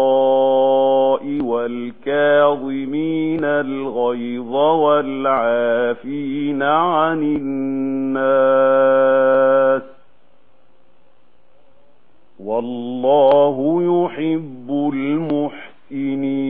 الضراء والكاظمين الغيظ والعافين عن الناس والله يحب المحسنين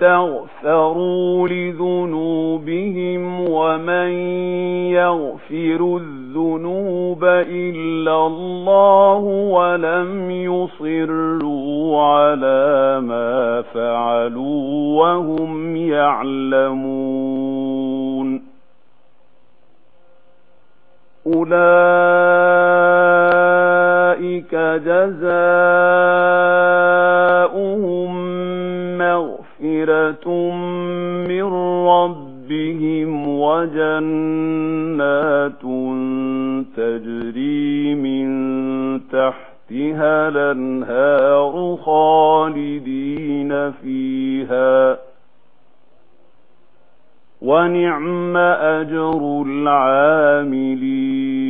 يَسْتَغْفِرُوا لِذُنُوبِهِمْ وَمَن يَغْفِرُ الذُّنُوبَ إِلَّا اللَّهُ وَلَمْ يُصِرُّوا عَلَى مَا فَعَلُوا وَهُمْ يَعْلَمُونَ أُولَئِكَ جَزَاؤُهُم مغفرة من ربهم وجنات تجري من تحتها الأنهار خالدين فيها. ونعم أجر العاملين.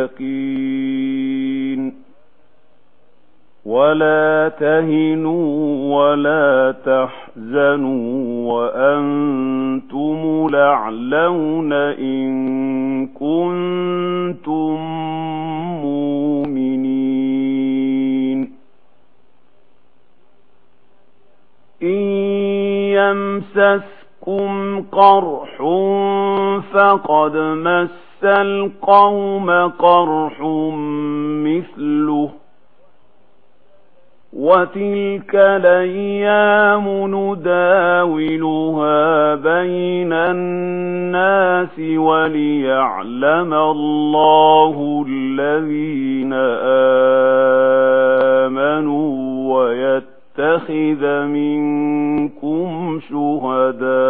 المتقين. ولا تهنوا ولا تحزنوا وأنتم لعلون إن كنتم مؤمنين. إن يمسسكم قرح فقد مس الْقَوْمَ قَرْحٌ مِثْلُهُ وَتِلْكَ الْأَيَّامُ نُدَاوِلُهَا بَيْنَ النَّاسِ وَلِيَعْلَمَ اللَّهُ الَّذِينَ آمَنُوا وَيَتَّخِذَ مِنكُمْ شُهَدَاءَ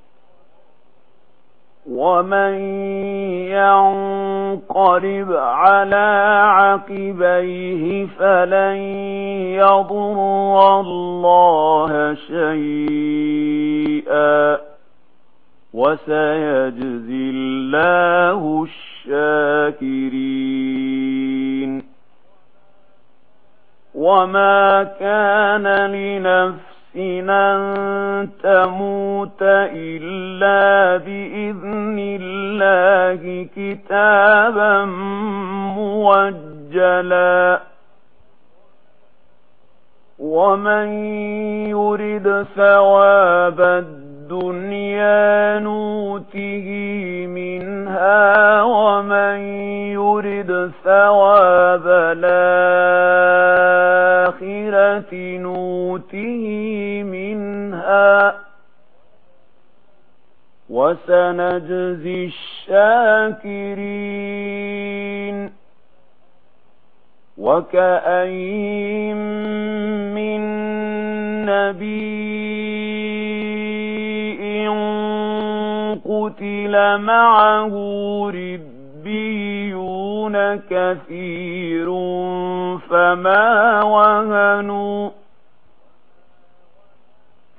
ومن ينقلب على عقبيه فلن يضر الله شيئا وسيجزي الله الشاكرين وما كان لنفسه محسنا تموت إلا بإذن الله كتابا موجلا ومن يرد ثواب الدنيا نوته منها شاكرين وكأين من نبي قتل معه ربيون كثير فما وهنوا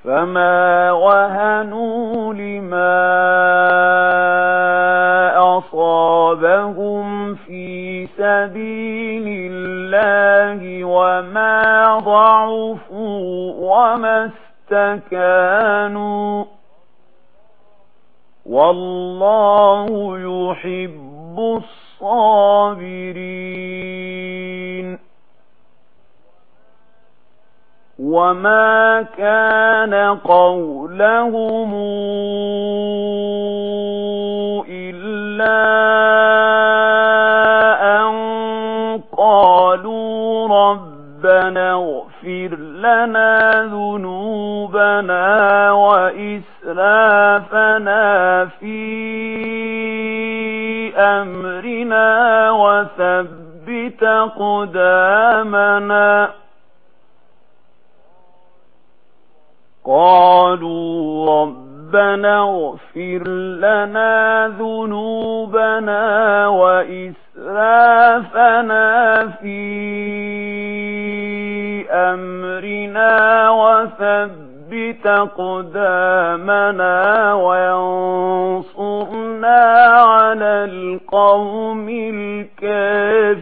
فما وهنوا لما استكانوا والله يحب الصابرين وما كان قولهم إلا أن قالوا ربنا اغفر لنا ذنوبنا ذنوبنا وإسرافنا في أمرنا وثبت قدامنا. قالوا ربنا اغفر لنا ذنوبنا وإسرافنا في أقدامنا وينصرنا على القوم الكافرين.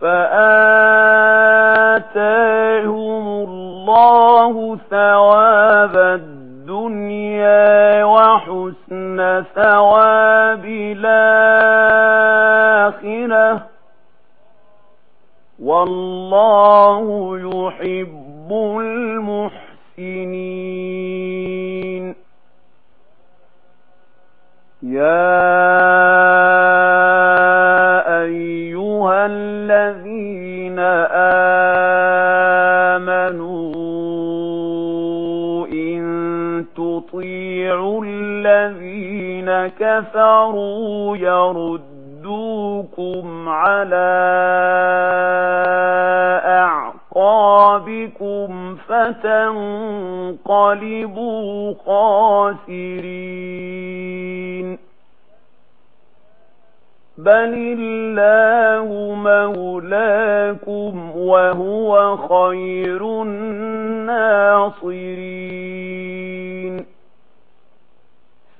فآتاهم الله ثواب الدنيا وحسن ثواب الآخرة. والله يحب المحسنين. يا أيها الذين آمنوا إن تطيعوا الذين كفروا يردون ربكم على أعقابكم فتنقلبوا خاسرين بل الله مولاكم وهو خير الناصرين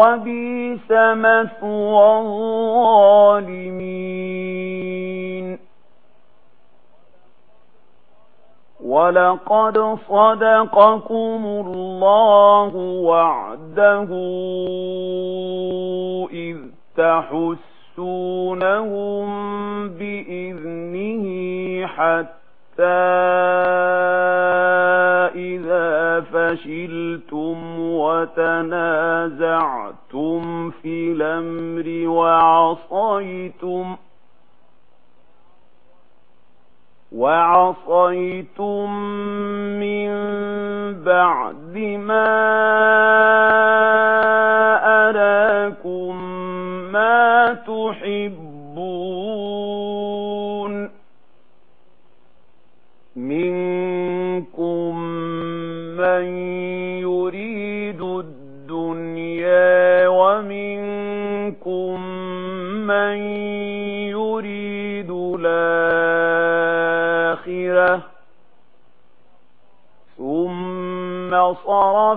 وبيس مثوى الظالمين ولقد صدقكم الله وعده إذ تحسونهم بإذنه حتى فشلتم وتنازعتم في الأمر وعصيتم وعصيتم من بعد ما أراكم ما تحبون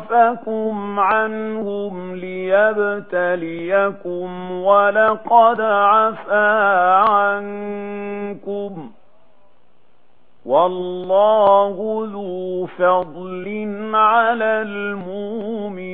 صَرَفَكُمْ عَنْهُمْ لِيَبْتَلِيَكُمْ وَلَقَدْ عفى عَنْكُمْ وَاللَّهُ ذُو فَضْلٍ عَلَى الْمُؤْمِنِينَ